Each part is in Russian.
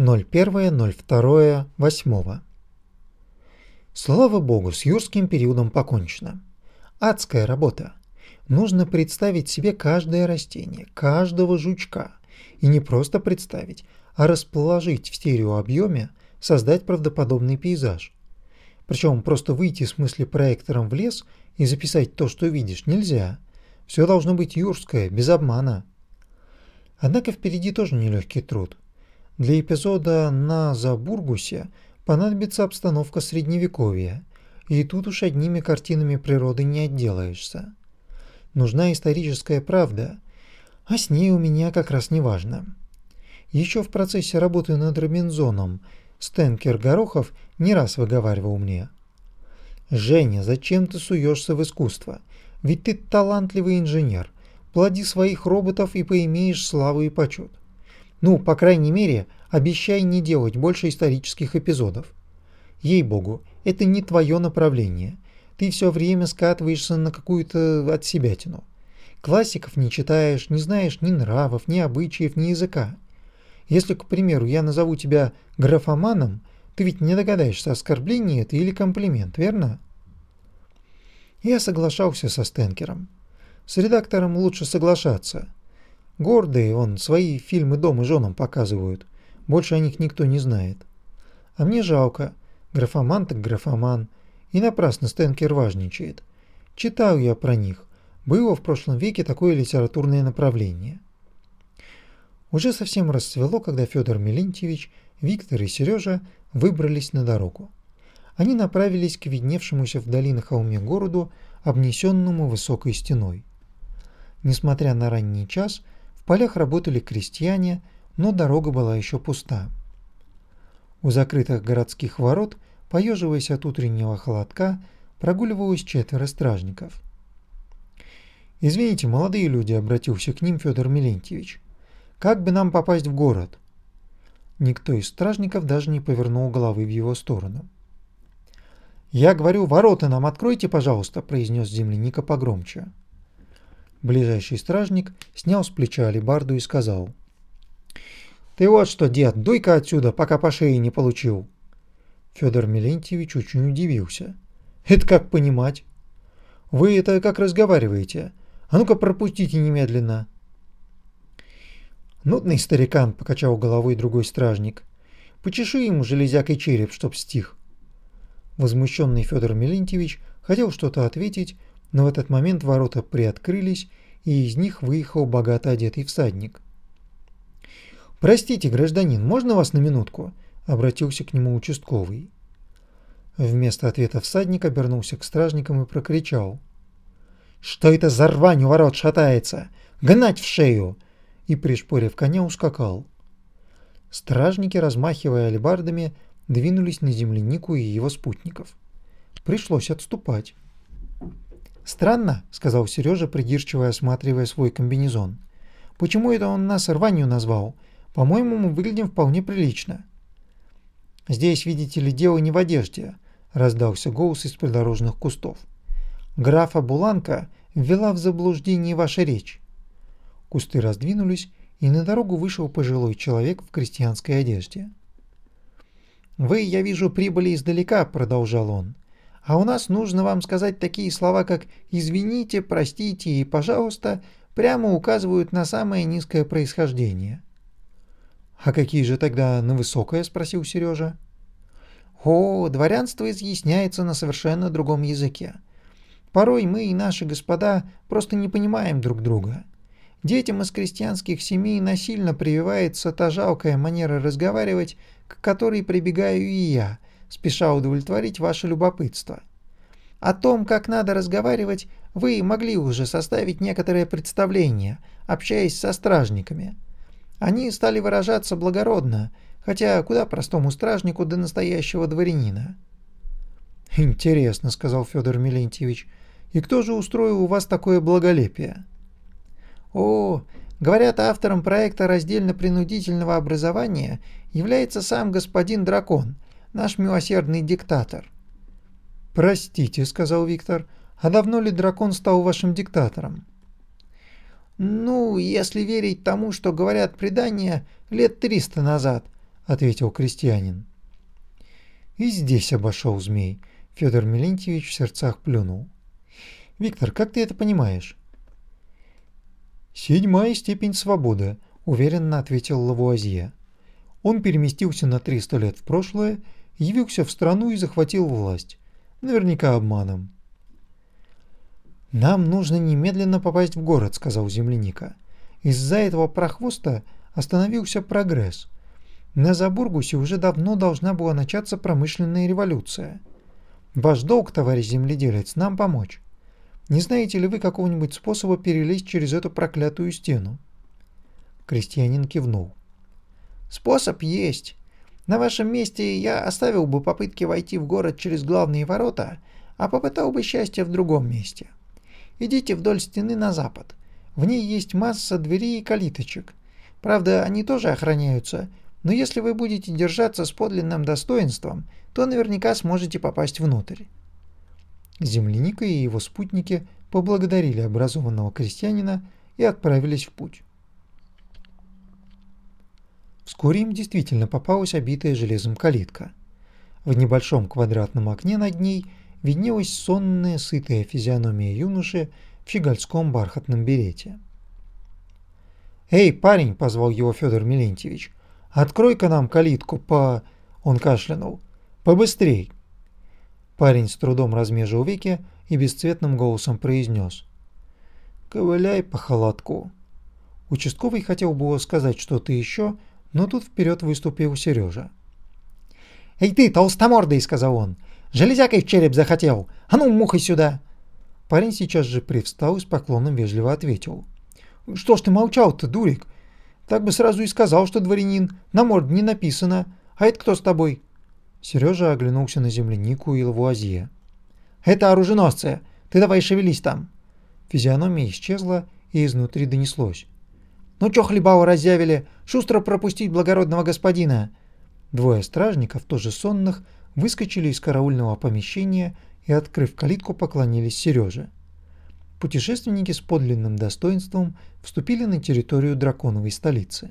01.02.08. Слава богу, с юрским периодом покончено. Адская работа. Нужно представить себе каждое растение, каждого жучка. И не просто представить, а расположить в стереообъеме, создать правдоподобный пейзаж. Причем просто выйти с мысли проектором в лес и записать то, что видишь, нельзя. Все должно быть юрское, без обмана. Однако впереди тоже нелегкий труд. Для эпизода на Забургусе понадобится обстановка средневековья, и тут уж одними картинами природы не отделаешься. Нужна историческая правда, а с ней у меня как раз не важно. Еще в процессе работы над Робинзоном Стенкер Горохов не раз выговаривал мне. «Женя, зачем ты суешься в искусство? Ведь ты талантливый инженер. Плоди своих роботов и поимеешь славу и почет. Ну, по крайней мере, обещай не делать больше исторических эпизодов. Ей-богу, это не твое направление. Ты все время скатываешься на какую-то отсебятину. Классиков не читаешь, не знаешь ни нравов, ни обычаев, ни языка. Если, к примеру, я назову тебя графоманом, ты ведь не догадаешься, оскорбление это или комплимент, верно? Я соглашался со Стенкером. С редактором лучше соглашаться. Гордые, он свои фильмы дом и женам показывают. Больше о них никто не знает. А мне жалко. Графоман так графоман. И напрасно Стенкер важничает. Читал я про них. Было в прошлом веке такое литературное направление. Уже совсем расцвело, когда Федор Мелентьевич, Виктор и Сережа выбрались на дорогу. Они направились к видневшемуся вдали на холме городу, обнесенному высокой стеной. Несмотря на ранний час, в полях работали крестьяне, но дорога была еще пуста. У закрытых городских ворот, поеживаясь от утреннего холодка, прогуливалось четверо стражников. «Извините, молодые люди», — обратился к ним Федор Мелентьевич. «Как бы нам попасть в город?» Никто из стражников даже не повернул головы в его сторону. «Я говорю, ворота нам откройте, пожалуйста», — произнес земляника погромче. Ближайший стражник снял с плеча алебарду и сказал. «Ты вот что, дед, дуй-ка отсюда, пока по шее не получил». Федор Мелентьевич очень удивился. «Это как понимать?» «Вы это как разговариваете? А ну-ка пропустите немедленно». «Нудный старикан», — покачал головой другой стражник. «Почеши ему железякой череп, чтоб стих». Возмущенный Федор Мелентьевич хотел что-то ответить, но в этот момент ворота приоткрылись, и из них выехал богато одетый всадник. «Простите, гражданин, можно вас на минутку?» – обратился к нему участковый. Вместо ответа всадник обернулся к стражникам и прокричал. «Что это за рвань у ворот шатается? Гнать в шею!» И, пришпорив коня, ускакал. Стражники, размахивая алебардами, двинулись на землянику и его спутников. Пришлось отступать. «Странно», — сказал Сережа, придирчиво осматривая свой комбинезон. «Почему это он нас рванью назвал? По-моему, мы выглядим вполне прилично». «Здесь, видите ли, дело не в одежде», — раздался голос из придорожных кустов. «Графа Буланка ввела в заблуждение ваша речь». Кусты раздвинулись, и на дорогу вышел пожилой человек в крестьянской одежде. «Вы, я вижу, прибыли издалека», — продолжал он. А у нас нужно вам сказать такие слова, как «извините», «простите» и «пожалуйста», прямо указывают на самое низкое происхождение. «А какие же тогда на высокое?» – спросил Сережа. «О, дворянство изъясняется на совершенно другом языке. Порой мы и наши господа просто не понимаем друг друга. Детям из крестьянских семей насильно прививается та жалкая манера разговаривать, к которой прибегаю и я – спеша удовлетворить ваше любопытство. О том, как надо разговаривать, вы могли уже составить некоторое представление, общаясь со стражниками. Они стали выражаться благородно, хотя куда простому стражнику до настоящего дворянина. «Интересно», — сказал Федор Милентьевич, — «и кто же устроил у вас такое благолепие?» «О, говорят, автором проекта раздельно-принудительного образования является сам господин Дракон — наш милосердный диктатор». «Простите», — сказал Виктор, — «а давно ли дракон стал вашим диктатором?» «Ну, если верить тому, что говорят предания, лет триста назад», — ответил крестьянин. И здесь обошел змей. Федор Мелентьевич в сердцах плюнул. Виктор, как ты это понимаешь? Седьмая степень свободы, уверенно ответил Лавуазье. Он переместился на 300 лет в прошлое, явился в страну и захватил власть. Наверняка обманом. «Нам нужно немедленно попасть в город», — сказал земляника. «Из-за этого прохвоста остановился прогресс. На Забургусе уже давно должна была начаться промышленная революция. Ваш долг, товарищ земледелец, нам помочь. Не знаете ли вы какого-нибудь способа перелезть через эту проклятую стену?» Крестьянин кивнул. «Способ есть. На вашем месте я оставил бы попытки войти в город через главные ворота, а попытал бы счастье в другом месте. Идите вдоль стены на запад. В ней есть масса дверей и калиточек. Правда, они тоже охраняются, но если вы будете держаться с подлинным достоинством, то наверняка сможете попасть внутрь. Земляника и его спутники поблагодарили образованного крестьянина и отправились в путь. Вскоре им действительно попалась обитая железом калитка. В небольшом квадратном окне над ней виднелась сонная, сытая физиономия юноши в щегольском бархатном берете. «Эй, парень!» – позвал его Федор Милентьевич. «Открой-ка нам калитку по...» – он кашлянул. «Побыстрей!» Парень с трудом размежил веки и бесцветным голосом произнес. «Ковыляй по холодку». Участковый хотел было сказать что-то еще, но тут вперед выступил Сережа. «Эй ты, толстомордый!» — сказал он. «Железякой в череп захотел! А ну, мухой сюда!» Парень сейчас же привстал и с поклоном вежливо ответил. «Что ж ты молчал-то, дурик? Так бы сразу и сказал, что дворянин. На морде не написано. А это кто с тобой?» Сережа оглянулся на землянику и лавуазье. «Это оруженосцы! Ты давай шевелись там!» Физиономия исчезла, и изнутри донеслось. «Ну чё хлебау разъявили? Шустро пропустить благородного господина!» Двое стражников, тоже сонных, выскочили из караульного помещения и, открыв калитку, поклонились Сереже. Путешественники с подлинным достоинством вступили на территорию драконовой столицы.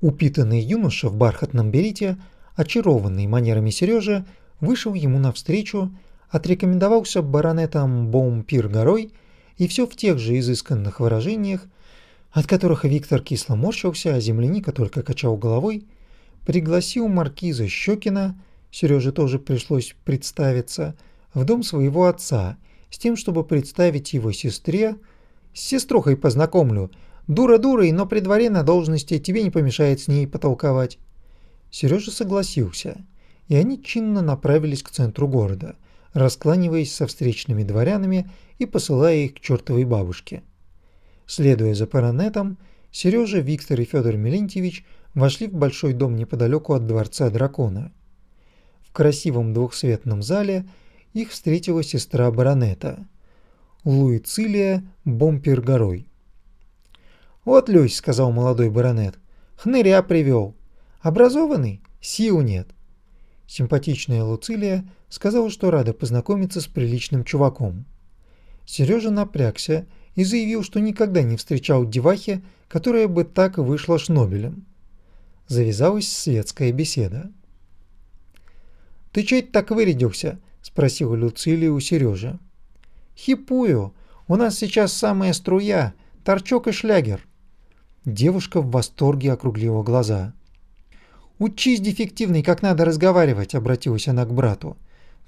Упитанный юноша в бархатном берете – очарованный манерами Сережи, вышел ему навстречу, отрекомендовался баронетом Боумпир-горой и все в тех же изысканных выражениях, от которых Виктор кисло морщился, а земляника только качал головой, пригласил маркиза Щекина, Сереже тоже пришлось представиться, в дом своего отца, с тем, чтобы представить его сестре, с сеструхой познакомлю, дура дурой, но при дворе на должности тебе не помешает с ней потолковать. Сережа согласился, и они чинно направились к центру города, раскланиваясь со встречными дворянами и посылая их к чертовой бабушке. Следуя за паранетом, Сережа, Виктор и Федор Мелентьевич вошли в большой дом неподалеку от дворца дракона. В красивом двухсветном зале их встретила сестра баронета, Луицилия Бомпергорой. «Вот, Люсь», — сказал молодой баронет, — «хныря привел. Образованный? Сил нет. Симпатичная Луцилия сказала, что рада познакомиться с приличным чуваком. Сережа напрягся и заявил, что никогда не встречал девахи, которая бы так вышла шнобелем. Завязалась светская беседа. «Ты это так вырядился?» – спросила Люцилия у Сережи. «Хипую. У нас сейчас самая струя, торчок и шлягер». Девушка в восторге округлила глаза. «Учись, дефективный, как надо разговаривать», — обратилась она к брату.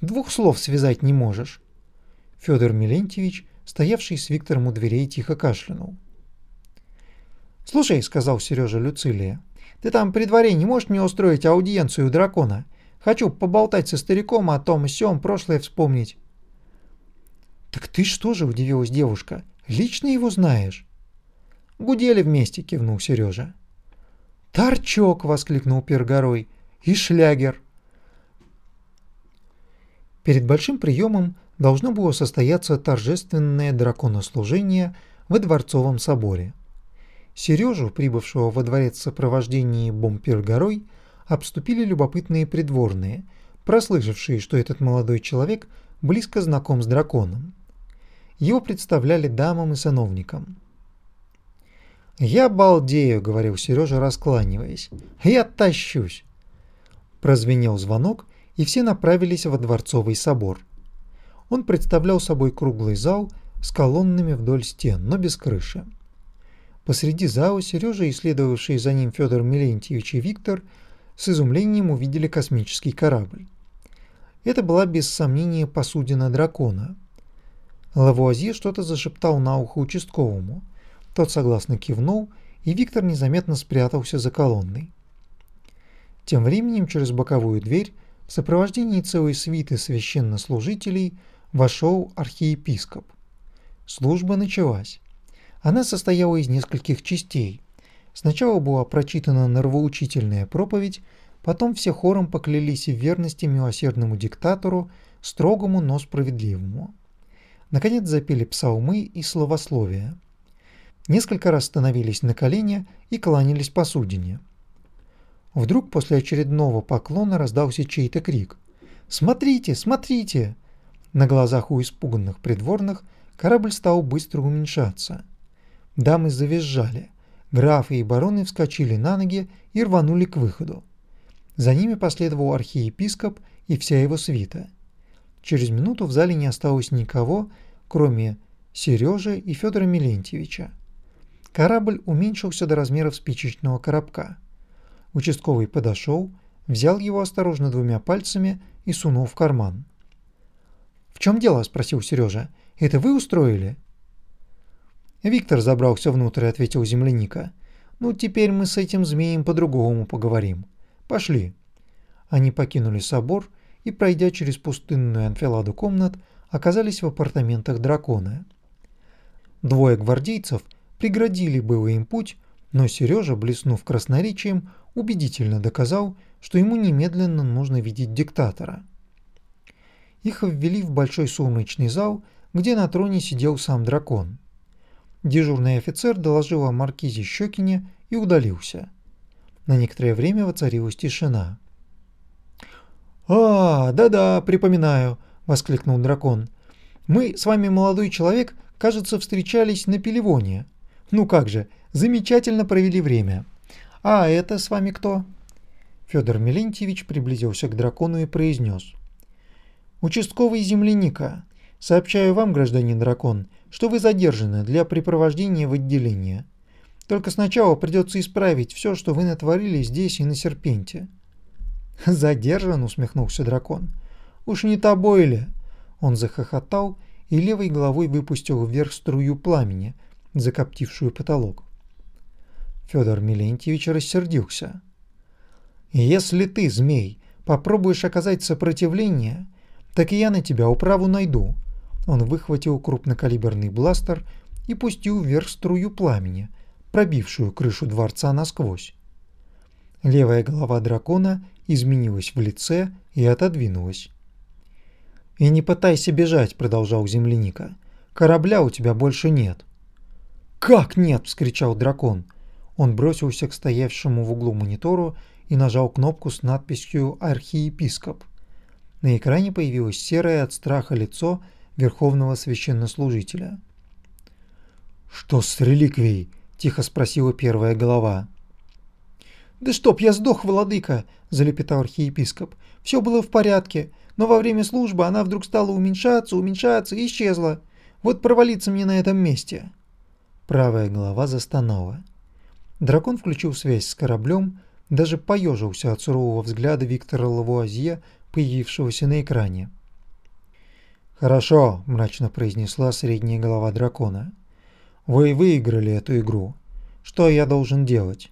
«Двух слов связать не можешь». Федор Милентьевич, стоявший с Виктором у дверей, тихо кашлянул. «Слушай», — сказал Сережа Люцилия, — «ты там при дворе не можешь мне устроить аудиенцию у дракона? Хочу поболтать со стариком о том и сём, прошлое вспомнить». «Так ты что же?» — удивилась девушка. «Лично его знаешь?» «Гудели вместе», — кивнул Сережа. «Торчок!» — воскликнул Пергорой. «И шлягер!» Перед большим приемом должно было состояться торжественное драконослужение во Дворцовом соборе. Сережу, прибывшего во дворец в сопровождении Бомпергорой, обступили любопытные придворные, прослышавшие, что этот молодой человек близко знаком с драконом. Его представляли дамам и сановникам. «Я балдею», — говорил Сережа, раскланиваясь. «Я тащусь». Прозвенел звонок, и все направились во Дворцовый собор. Он представлял собой круглый зал с колоннами вдоль стен, но без крыши. Посреди зала Сережа и следовавший за ним Федор Милентьевич и Виктор с изумлением увидели космический корабль. Это была без сомнения посудина дракона. Лавуазье что-то зашептал на ухо участковому. Тот согласно кивнул, и Виктор незаметно спрятался за колонной. Тем временем через боковую дверь в сопровождении целой свиты священнослужителей вошел архиепископ. Служба началась. Она состояла из нескольких частей. Сначала была прочитана нравоучительная проповедь, потом все хором поклялись в верности милосердному диктатору, строгому, но справедливому. Наконец запели псалмы и словословия. Несколько раз становились на колени и кланялись посудине. Вдруг после очередного поклона раздался чей-то крик. «Смотрите, смотрите!» На глазах у испуганных придворных корабль стал быстро уменьшаться. Дамы завизжали. Графы и бароны вскочили на ноги и рванули к выходу. За ними последовал архиепископ и вся его свита. Через минуту в зале не осталось никого, кроме Сережи и Федора Милентьевича. Корабль уменьшился до размеров спичечного коробка. Участковый подошел, взял его осторожно двумя пальцами и сунул в карман. «В чем дело?» – спросил Сережа. «Это вы устроили?» Виктор забрался внутрь, ответил земляника. Ну, теперь мы с этим змеем по-другому поговорим. Пошли. Они покинули собор и, пройдя через пустынную анфиладу комнат, оказались в апартаментах дракона. Двое гвардейцев преградили было им путь, но Сережа, блеснув красноречием, убедительно доказал, что ему немедленно нужно видеть диктатора. Их ввели в большой сумрачный зал, где на троне сидел сам дракон. Дежурный офицер доложил о маркизе Щекине и удалился. На некоторое время воцарилась тишина. «А, да-да, припоминаю», — воскликнул дракон. «Мы с вами, молодой человек, кажется, встречались на Пелевоне. Ну как же, замечательно провели время. А это с вами кто?» Федор Мелентьевич приблизился к дракону и произнес. «Участковый земляника. Сообщаю вам, гражданин дракон, что вы задержаны для припровождения в отделение. Только сначала придется исправить все, что вы натворили здесь и на Серпенте». «Задержан?» — усмехнулся дракон. «Уж не тобой ли?» Он захохотал и левой головой выпустил вверх струю пламени, закоптившую потолок. Федор Милентьевич рассердился. «Если ты, змей, попробуешь оказать сопротивление, так и я на тебя управу найду, он выхватил крупнокалиберный бластер и пустил вверх струю пламени, пробившую крышу дворца насквозь. Левая голова дракона изменилась в лице и отодвинулась. «И не пытайся бежать», — продолжал земляника. «Корабля у тебя больше нет». «Как нет?» — вскричал дракон. Он бросился к стоявшему в углу монитору и нажал кнопку с надписью «Архиепископ». На экране появилось серое от страха лицо верховного священнослужителя. «Что с реликвией?» – тихо спросила первая голова. «Да чтоб я сдох, владыка!» – залепетал архиепископ. «Все было в порядке, но во время службы она вдруг стала уменьшаться, уменьшаться и исчезла. Вот провалиться мне на этом месте!» Правая голова застонала. Дракон включил связь с кораблем, даже поежился от сурового взгляда Виктора Лавуазье, появившегося на экране. «Хорошо», – мрачно произнесла средняя голова дракона. «Вы выиграли эту игру. Что я должен делать?»